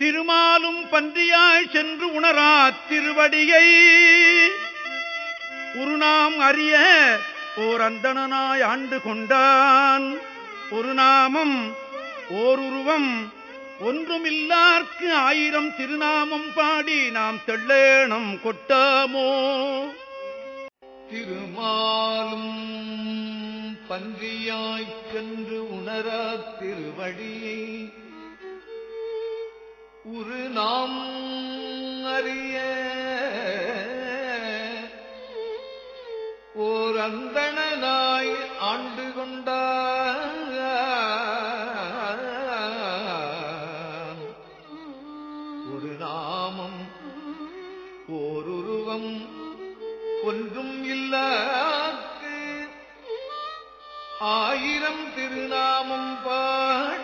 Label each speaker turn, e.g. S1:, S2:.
S1: திருமாலும் பன்றியாய் சென்று உணரா திருவடியை. ஒரு நாம் அறிய ஓர் அந்தணனாய் ஆண்டு கொண்டான். ஒரு நாமம் ஓர் உருவம் ஒன்றுமில்லார்க்கு ஆயிரம் திருநாமம் பாடி நாம் தெள்ளேணம் கொட்டாமோ?
S2: திருமாலும் பன்றியாய்ச் சென்று உணரா திருவடியை. ஒரு நாம் அறிய ஓர் அந்தணனாய் ஆண்டு கொண்டான். ஒரு நாமம் ஓருருவம் ஒன்றும் இல்லாக்கு ஆயிரம் திருநாமம் பாட